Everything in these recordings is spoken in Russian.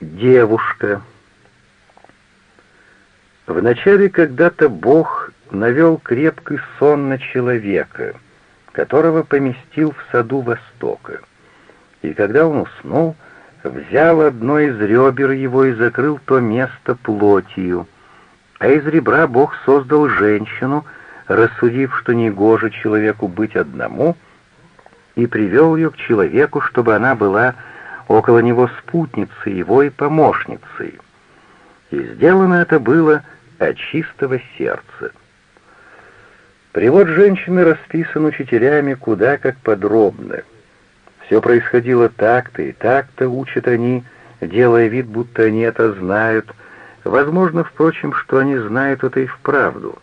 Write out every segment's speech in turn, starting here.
Девушка. Вначале когда-то Бог навел крепкий сон на человека, которого поместил в саду Востока. И когда он уснул, взял одно из ребер его и закрыл то место плотью, а из ребра Бог создал женщину, рассудив, что негоже человеку быть одному, и привел ее к человеку, чтобы она была около него спутницей его и помощницей. И сделано это было от чистого сердца. Привод женщины расписан учителями куда как подробно. Все происходило так-то и так-то, учат они, делая вид, будто они это знают. Возможно, впрочем, что они знают это и вправду.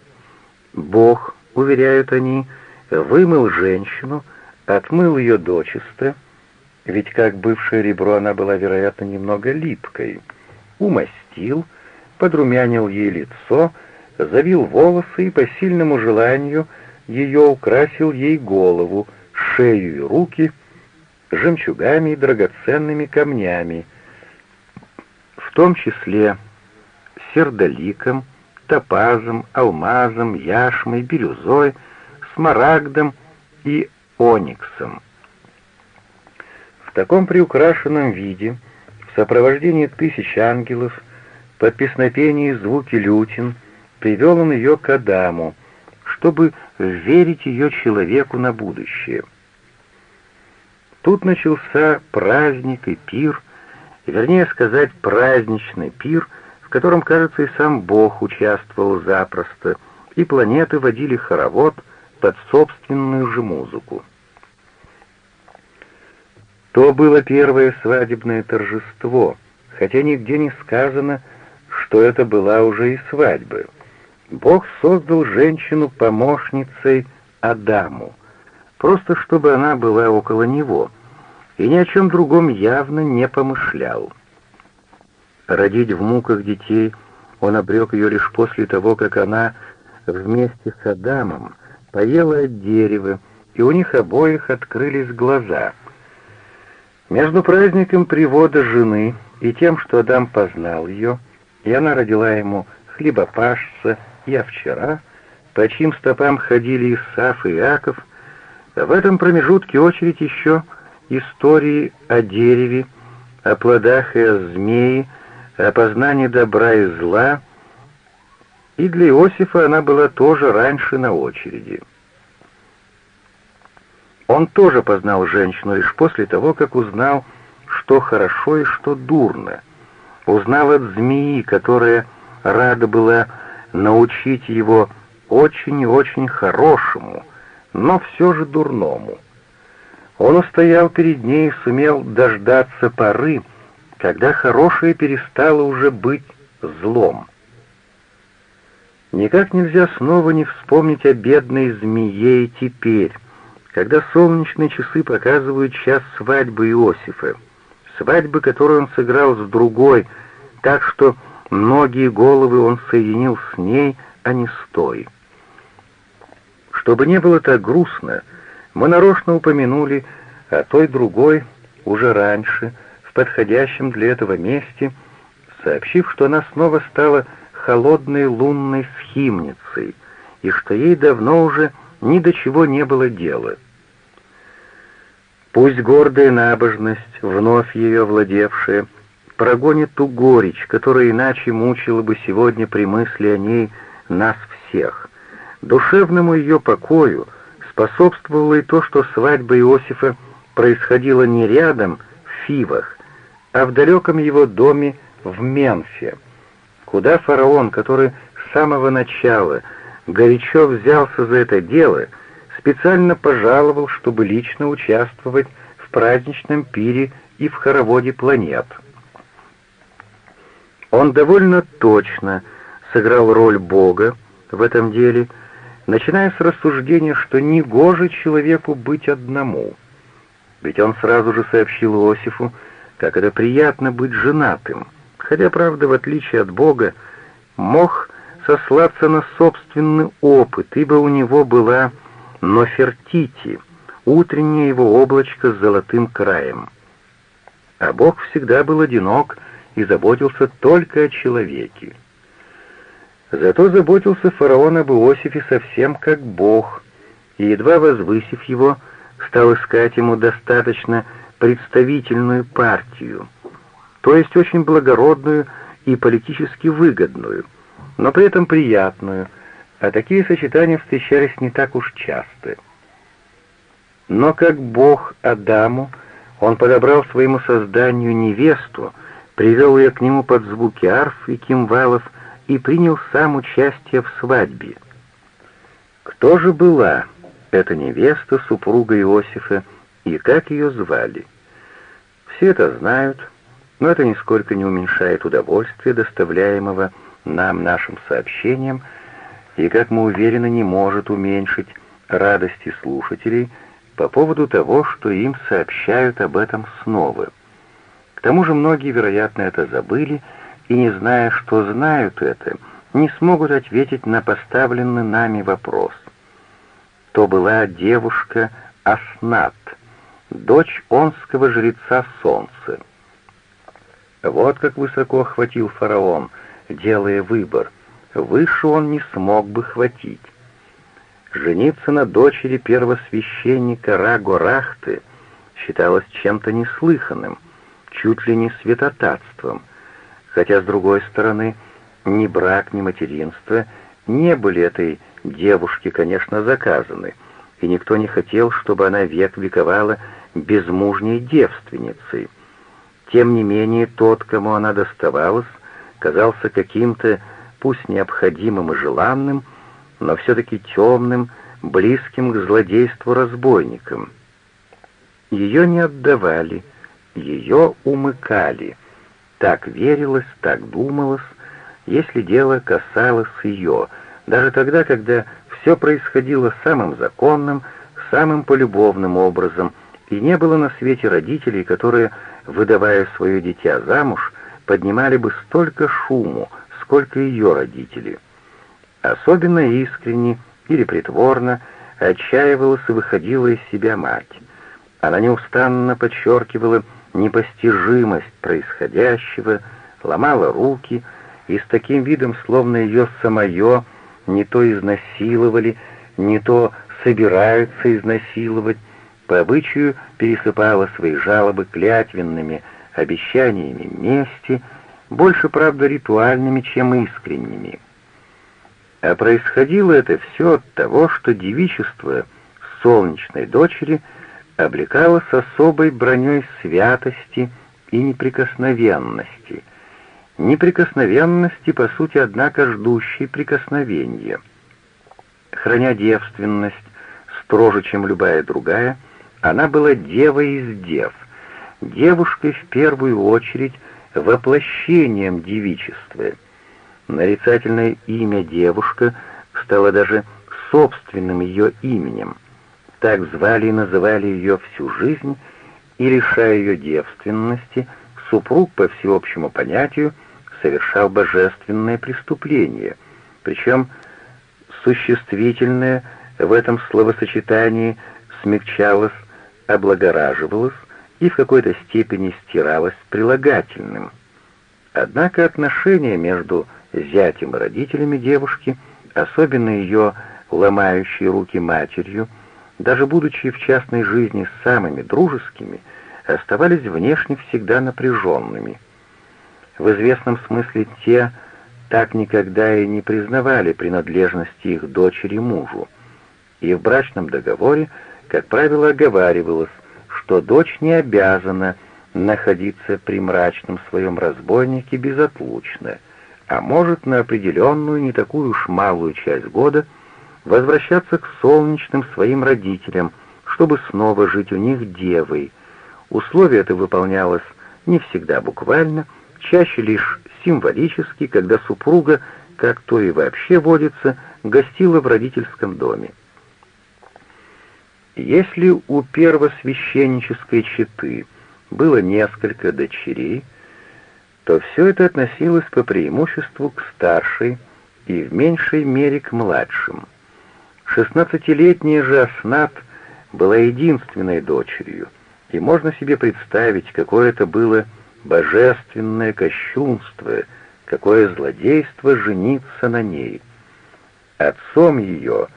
Бог, уверяют они, вымыл женщину, отмыл ее дочисто, ведь как бывшее ребро она была, вероятно, немного липкой, умастил, подрумянил ей лицо, завил волосы и по сильному желанию ее украсил ей голову, шею и руки жемчугами и драгоценными камнями, в том числе сердоликом, топазом, алмазом, яшмой, бирюзой, смарагдом и ониксом таком приукрашенном виде, в сопровождении тысяч ангелов, под песнопение звуки лютин, привел он ее к Адаму, чтобы верить ее человеку на будущее. Тут начался праздник и пир, вернее сказать, праздничный пир, в котором, кажется, и сам Бог участвовал запросто, и планеты водили хоровод под собственную же музыку. То было первое свадебное торжество, хотя нигде не сказано, что это была уже и свадьба. Бог создал женщину помощницей Адаму, просто чтобы она была около него, и ни о чем другом явно не помышлял. Родить в муках детей он обрек ее лишь после того, как она вместе с Адамом поела от дерева, и у них обоих открылись глаза — между праздником привода жены и тем, что Адам познал ее, и она родила ему хлебопашца и овчара, по чьим стопам ходили Исаф и Иаков, в этом промежутке очередь еще истории о дереве, о плодах и о змее, о познании добра и зла, и для Иосифа она была тоже раньше на очереди. Он тоже познал женщину лишь после того, как узнал, что хорошо и что дурно. Узнал от змеи, которая рада была научить его очень и очень хорошему, но все же дурному. Он устоял перед ней и сумел дождаться поры, когда хорошее перестало уже быть злом. Никак нельзя снова не вспомнить о бедной змее теперь, когда солнечные часы показывают час свадьбы Иосифа, свадьбы, которую он сыграл с другой, так что многие головы он соединил с ней, а не с той. Чтобы не было так грустно, мы нарочно упомянули о той другой уже раньше, в подходящем для этого месте, сообщив, что она снова стала холодной лунной схимницей, и что ей давно уже ни до чего не было дела. Пусть гордая набожность, вновь ее владевшая, прогонит ту горечь, которая иначе мучила бы сегодня при мысли о ней нас всех. Душевному ее покою способствовало и то, что свадьба Иосифа происходила не рядом, в Фивах, а в далеком его доме в Менфе, куда фараон, который с самого начала горячо взялся за это дело, — специально пожаловал, чтобы лично участвовать в праздничном пире и в хороводе планет. Он довольно точно сыграл роль Бога в этом деле, начиная с рассуждения, что не гоже человеку быть одному. Ведь он сразу же сообщил Иосифу, как это приятно быть женатым, хотя, правда, в отличие от Бога, мог сослаться на собственный опыт, ибо у него была но Фертити, утреннее его облачко с золотым краем. А Бог всегда был одинок и заботился только о человеке. Зато заботился фараон об Иосифе совсем как Бог, и, едва возвысив его, стал искать ему достаточно представительную партию, то есть очень благородную и политически выгодную, но при этом приятную, а такие сочетания встречались не так уж часто. Но как Бог Адаму, он подобрал своему созданию невесту, привел ее к нему под звуки арф и кимвалов и принял сам участие в свадьбе. Кто же была эта невеста, супруга Иосифа, и как ее звали? Все это знают, но это нисколько не уменьшает удовольствия, доставляемого нам нашим сообщением, и, как мы уверены, не может уменьшить радости слушателей по поводу того, что им сообщают об этом снова. К тому же многие, вероятно, это забыли, и, не зная, что знают это, не смогут ответить на поставленный нами вопрос. То была девушка Аснат, дочь онского жреца Солнца. Вот как высоко хватил фараон, делая выбор. Выше он не смог бы хватить. Жениться на дочери первосвященника Рагорахты считалось чем-то неслыханным, чуть ли не святотатством — хотя, с другой стороны, ни брак, ни материнство не были этой девушке, конечно, заказаны, и никто не хотел, чтобы она век вековала безмужней девственницей. Тем не менее, тот, кому она доставалась, казался каким-то, пусть необходимым и желанным, но все-таки темным, близким к злодейству разбойникам. Ее не отдавали, ее умыкали — так верилось, так думалось, если дело касалось ее, даже тогда, когда все происходило самым законным, самым полюбовным образом, и не было на свете родителей, которые, выдавая свое дитя замуж, поднимали бы столько шуму, сколько ее родители. Особенно искренне или притворно отчаивалась и выходила из себя мать. Она неустанно подчеркивала непостижимость происходящего, ломала руки и с таким видом, словно ее самое не то изнасиловали, не то собираются изнасиловать, по обычаю пересыпала свои жалобы клятвенными обещаниями мести, больше, правда, ритуальными, чем искренними. А происходило это все от того, что девичество солнечной дочери — облекалась особой броней святости и неприкосновенности. Неприкосновенности, по сути, однако, ждущей прикосновения. Храня девственность строже, чем любая другая, она была девой из дев, девушкой в первую очередь воплощением девичества. Нарицательное имя девушка стало даже собственным ее именем — так звали и называли ее всю жизнь, и, лишая ее девственности, супруг, по всеобщему понятию, совершал божественное преступление, причем существительное в этом словосочетании смягчалось, облагораживалось и в какой-то степени стиралось прилагательным. Однако отношения между зятем и родителями девушки, особенно ее ломающей руки матерью, даже будучи в частной жизни самыми дружескими, оставались внешне всегда напряженными. В известном смысле те так никогда и не признавали принадлежности их дочери мужу. И в брачном договоре, как правило, оговаривалось, что дочь не обязана находиться при мрачном своем разбойнике безотлучно, а может на определенную, не такую уж малую часть года – возвращаться к солнечным своим родителям, чтобы снова жить у них девой. Условие это выполнялось не всегда буквально, чаще лишь символически, когда супруга, как то и вообще водится, гостила в родительском доме. Если у первосвященнической четы было несколько дочерей, то все это относилось по преимуществу к старшей и в меньшей мере к младшим. Шестнадцатилетняя же Аснат была единственной дочерью, и можно себе представить, какое это было божественное кощунство, какое злодейство жениться на ней. Отцом ее,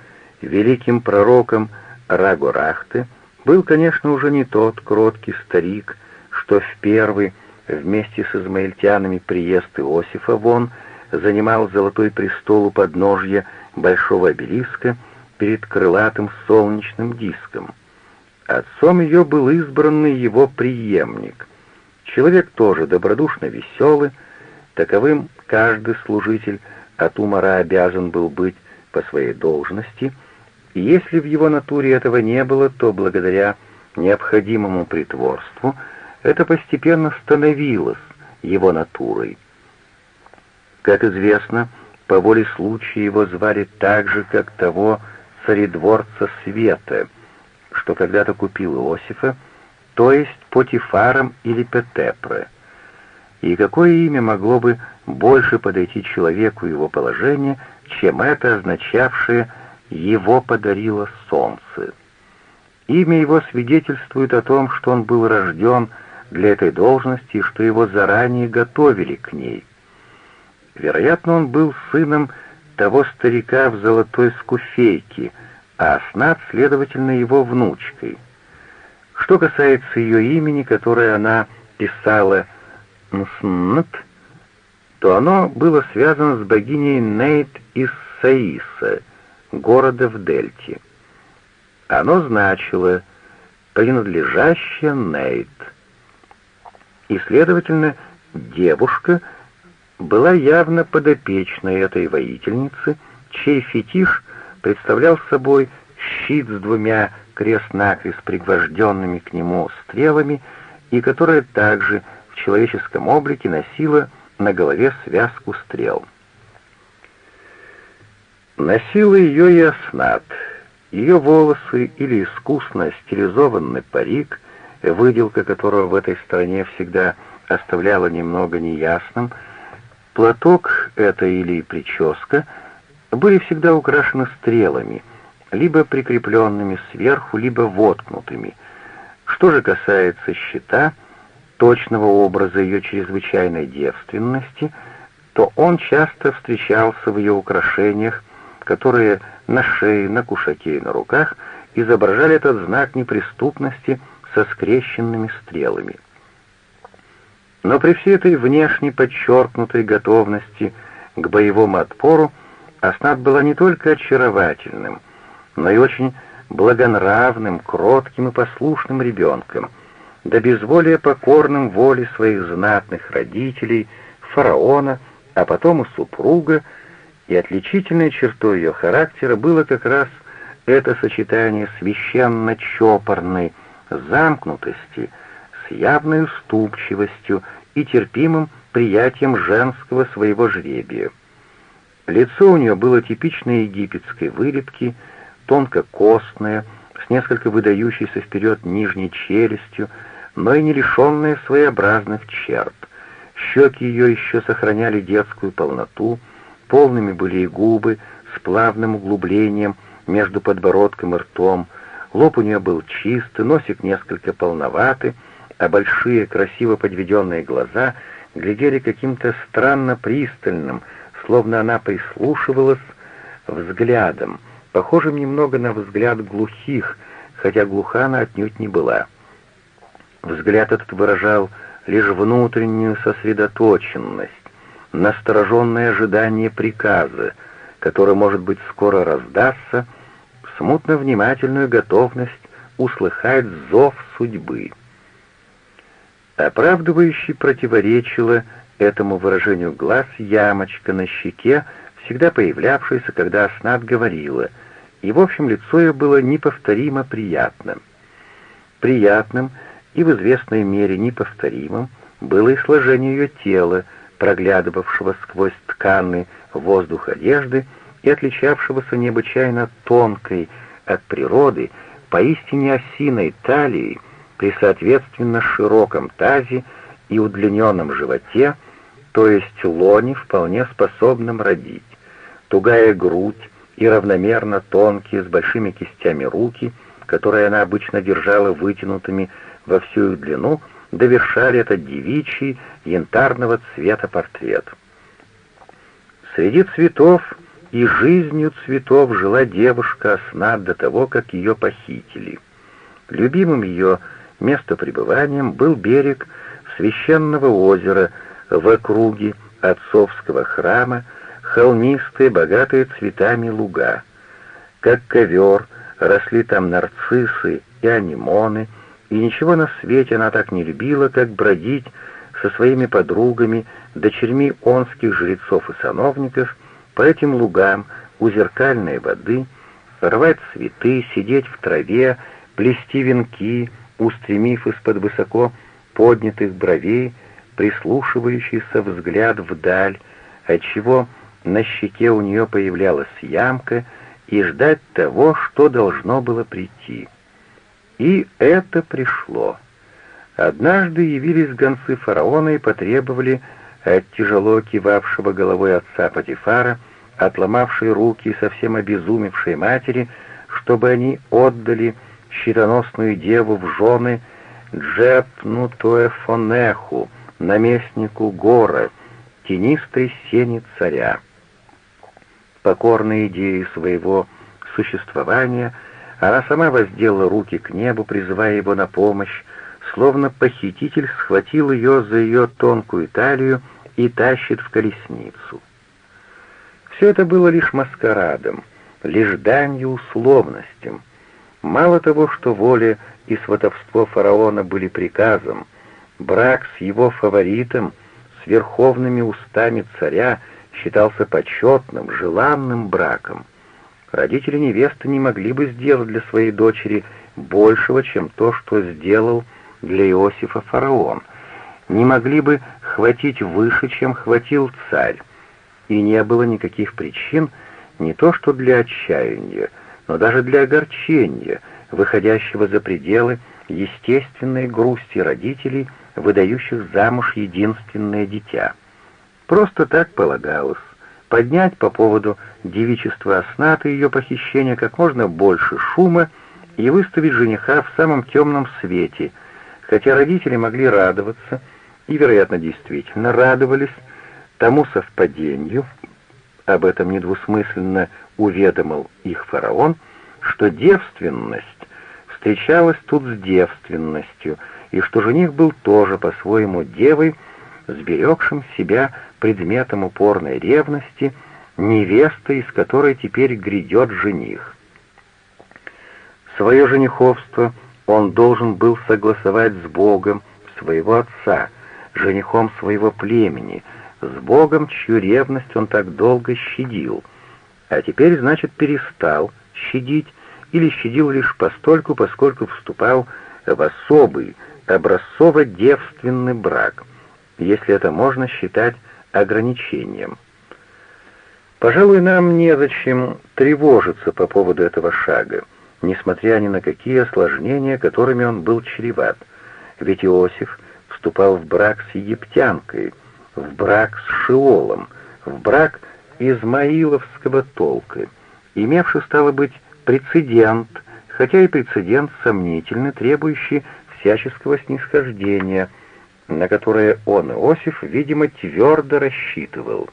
великим пророком Рагурахты, был, конечно, уже не тот кроткий старик, что в первый, вместе с измаильтянами приезд Иосифа вон, занимал золотой престол у подножья большого обелиска перед крылатым солнечным диском. Отцом ее был избранный его преемник. Человек тоже добродушно веселый, таковым каждый служитель от умора обязан был быть по своей должности, и если в его натуре этого не было, то благодаря необходимому притворству это постепенно становилось его натурой. Как известно, по воле случая его звали так же, как того царедворца Света — что когда-то купил Иосифа, то есть Потифаром или Петепре. И какое имя могло бы больше подойти человеку его положения, чем это означавшее «его подарило солнце». Имя его свидетельствует о том, что он был рожден для этой должности и что его заранее готовили к ней. Вероятно, он был сыном того старика в золотой скуфейке — а Аснат, следовательно, его внучкой. Что касается ее имени, которое она писала «Нснт», то оно было связано с богиней Нейт из Саиса, города в Дельте. Оно значило «принадлежащая Нейт». И, следовательно, девушка была явно подопечной этой воительницы, чей фетиш представлял собой щит с двумя крест-накрест пригвожденными к нему стрелами и которая также в человеческом облике носила на голове связку стрел. Носила ее и Аснат. Ее волосы или искусно стилизованный парик, выделка которого в этой стране всегда оставляла немного неясным, платок это или прическа — были всегда украшены стрелами, либо прикрепленными сверху, либо воткнутыми. Что же касается щита, точного образа ее чрезвычайной девственности, то он часто встречался в ее украшениях, которые на шее, на кушаке и на руках изображали этот знак неприступности со скрещенными стрелами. Но при всей этой внешне подчеркнутой готовности к боевому отпору Аснат была не только очаровательным, но и очень благонравным, кротким и послушным ребенком, до безволия покорным воле своих знатных родителей, фараона, а потом и супруга, и отличительной чертой ее характера было как раз это сочетание священно-чопорной замкнутости с явной уступчивостью и терпимым приятием женского своего жребия. Лицо у нее было типичной египетской вылепки, тонко-костное, с несколько выдающейся вперед нижней челюстью, но и не лишенное своеобразных черт. Щеки ее еще сохраняли детскую полноту, полными были и губы с плавным углублением между подбородком и ртом, лоб у нее был чистый, носик несколько полноватый, а большие, красиво подведенные глаза глядели каким-то странно пристальным, словно она прислушивалась взглядом, похожим немного на взгляд глухих, хотя глуха она отнюдь не была. Взгляд этот выражал лишь внутреннюю сосредоточенность, настороженное ожидание приказа, который, может быть, скоро раздастся, смутно внимательную готовность услыхать зов судьбы. Оправдывающий противоречило этому выражению глаз ямочка на щеке, всегда появлявшаяся, когда Аснат говорила, и, в общем, лицо ее было неповторимо приятным. Приятным и в известной мере неповторимым было и сложение ее тела, проглядывавшего сквозь тканы воздух одежды и отличавшегося необычайно тонкой от природы, поистине осиной талией, при соответственно широком тазе и удлиненном животе, то есть лоне, вполне способном родить. Тугая грудь и равномерно тонкие, с большими кистями руки, которые она обычно держала вытянутыми во всю их длину, довершали этот девичий янтарного цвета портрет. Среди цветов и жизнью цветов жила девушка Аснат до того, как ее похитили. Любимым ее местопребыванием был берег священного озера в округе отцовского храма, холмистые, богатые цветами луга. Как ковер росли там нарциссы и анимоны, и ничего на свете она так не любила, как бродить со своими подругами, дочерьми онских жрецов и сановников, по этим лугам у зеркальной воды, рвать цветы, сидеть в траве, плести венки, устремив из-под высоко поднятых бровей, прислушивающийся взгляд вдаль, отчего на щеке у нее появлялась ямка, и ждать того, что должно было прийти. И это пришло. Однажды явились гонцы фараона и потребовали от тяжело кивавшего головой отца Патифара, отломавшей руки совсем обезумевшей матери, чтобы они отдали щитоносную деву в жены Джепну Туэфонеху, наместнику гора, тенистой сени царя. Покорной идеей своего существования — она сама воздела руки к небу, призывая его на помощь, словно похититель схватил ее за ее тонкую талию и тащит в колесницу. Все это было лишь маскарадом, лишь данью условностям. Мало того, что воля и сватовство фараона были приказом, брак с его фаворитом, с верховными устами царя считался почетным, желанным браком — Родители невесты не могли бы сделать для своей дочери большего, чем то, что сделал для Иосифа фараон, не могли бы хватить выше, чем хватил царь, и не было никаких причин не то что для отчаяния, но даже для огорчения, выходящего за пределы естественной грусти родителей, выдающих замуж единственное дитя. Просто так полагалось поднять по поводу девичества Аснаты и ее похищения как можно больше шума и выставить жениха в самом темном свете, хотя родители могли радоваться, и, вероятно, действительно радовались тому совпадению, об этом недвусмысленно уведомил их фараон, что девственность встречалась тут с девственностью, и что жених был тоже по-своему девой, сберегшим себя предметом упорной ревности, невеста, из которой теперь грядет жених. Свое жениховство он должен был согласовать с Богом своего отца, женихом своего племени, с Богом, чью ревность он так долго щадил, а теперь, значит, перестал щадить или щадил лишь постольку, поскольку вступал в особый, образцово-девственный брак, если это можно считать ограничением. Пожалуй, нам незачем тревожиться по поводу этого шага, несмотря ни на какие осложнения, которыми он был чреват. Ведь Иосиф вступал в брак с египтянкой, в брак с Шиолом, в брак измаиловского толка, имевший, стало быть, прецедент, хотя и прецедент сомнительный, требующий всяческого снисхождения — на которое он, Иосиф, видимо, твердо рассчитывал.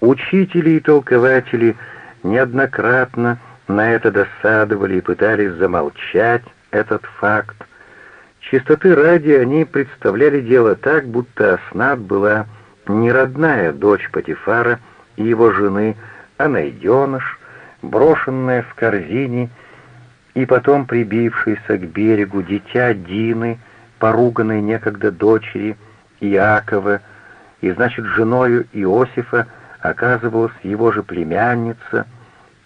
Учители и толкователи неоднократно на это досадовали и пытались замолчать этот факт. Чистоты ради они представляли дело так, будто Аснат была не родная дочь Патифара и его жены, а найденыш, брошенная в корзине и потом прибившаяся к берегу дитя Дины — поруганной некогда дочери Иакова, и, значит, женою Иосифа оказывалась его же племянница,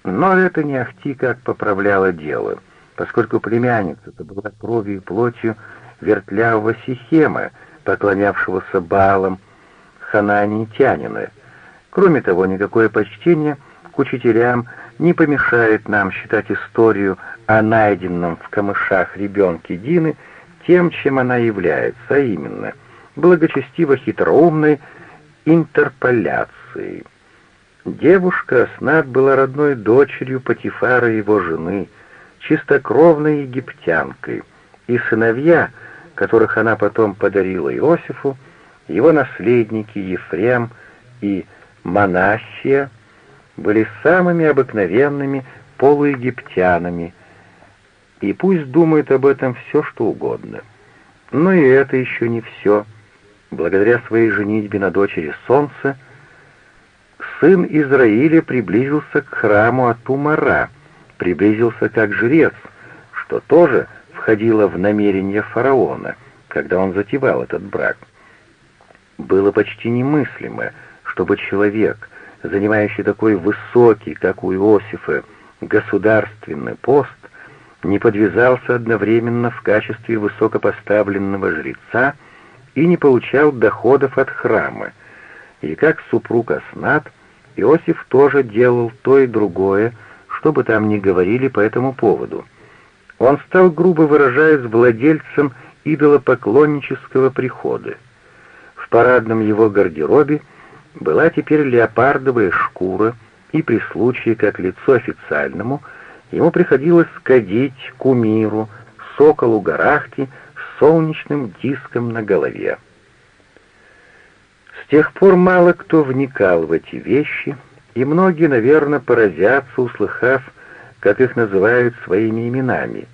но это не ахти как поправляло дело, поскольку племянница-то была кровью и плотью вертлявого Сихема, поклонявшегося Баалам, хананитянина. Кроме того, никакое почтение к учителям не помешает нам считать историю о найденном в камышах ребенке Дины тем, чем она является, а именно благочестиво-хитроумной интерполяцией. Девушка Аснат была родной дочерью Патифара его жены, чистокровной египтянкой, и сыновья, которых она потом подарила Иосифу, его наследники Ефрем и Манассия были самыми обыкновенными полуегиптянами, и пусть думает об этом все, что угодно. Но и это еще не все. Благодаря своей женитьбе на дочери Солнца, сын Израиля приблизился к храму Атумара, приблизился как жрец, что тоже входило в намерение фараона, когда он затевал этот брак. Было почти немыслимо, чтобы человек, занимающий такой высокий, как у Иосифа, государственный пост, не подвязался одновременно в качестве высокопоставленного жреца и не получал доходов от храма. И как супруг Аснат, Иосиф тоже делал то и другое, что бы там ни говорили по этому поводу — он стал, грубо выражаясь, владельцем идолопоклоннического прихода. В парадном его гардеробе была теперь леопардовая шкура, и при случае, как лицо официальному, ему приходилось кадить кумиру, соколу Гарахти с солнечным диском на голове. С тех пор мало кто вникал в эти вещи, и многие, наверное, поразятся, услыхав как их называют своими именами.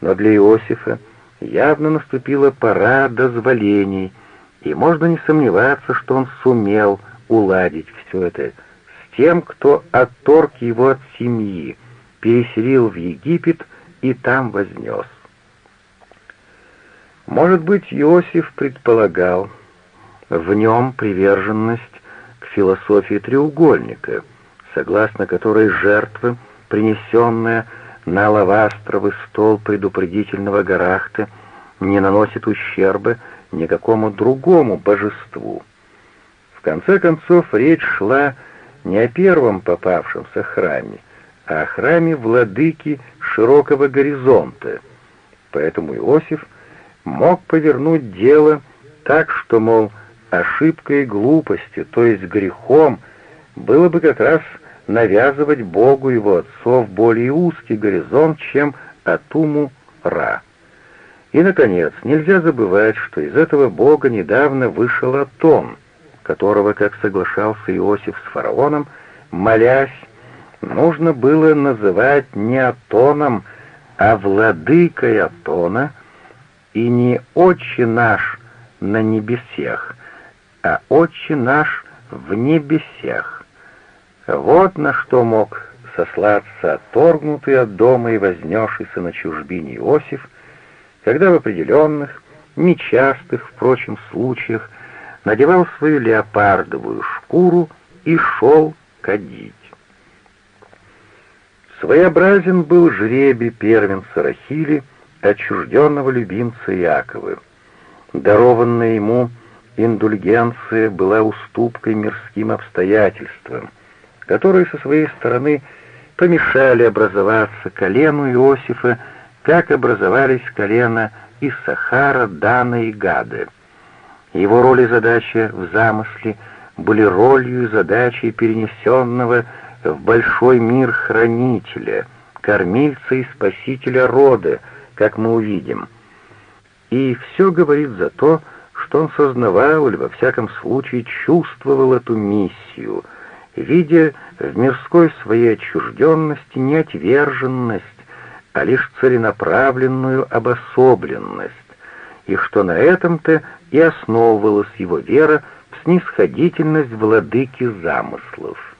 Но для Иосифа явно наступила пора дозволений, и можно не сомневаться, что он сумел уладить все это с тем, кто отторг его от семьи, переселил в Египет и там вознес. Может быть, Иосиф предполагал в нем приверженность к философии треугольника, согласно которой жертвы — принесенная на лавастровый стол предупредительного Гарахта, не наносит ущерба никакому другому божеству. В конце концов, речь шла не о первом попавшемся храме, о храме владыки широкого горизонта. Поэтому Иосиф мог повернуть дело так, что, мол, ошибкой глупости, то есть грехом, было бы как раз навязывать Богу его отцов более узкий горизонт, чем Атуму Ра. И, наконец, нельзя забывать, что из этого Бога недавно вышел Атон, которого, как соглашался Иосиф с фараоном, молясь, нужно было называть не Атоном, а владыкой Атона, и не «Отче наш» на небесех, а «Отче наш» в небесех. Вот на что мог сослаться отторгнутый от дома и вознесшийся на чужбине Иосиф, когда в определенных, нечастых, впрочем, случаях надевал свою леопардовую шкуру и шел кадить. Своеобразен был жребий первенца Рахили, отчужденного любимца Иакова. Дарованная ему индульгенция была уступкой мирским обстоятельствам — которые со своей стороны помешали образоваться колену Иосифа, как образовались колена Иссахара, Дана и Гады. Его роль и задача в замысле были ролью и задачей перенесенного в большой мир хранителя, кормильца и спасителя рода, как мы увидим. И все говорит за то, что он сознавал или во всяком случае чувствовал эту миссию — видя в мирской своей отчужденности не отверженность, а лишь целенаправленную обособленность, и что на этом-то и основывалась его вера в снисходительность владыки замыслов.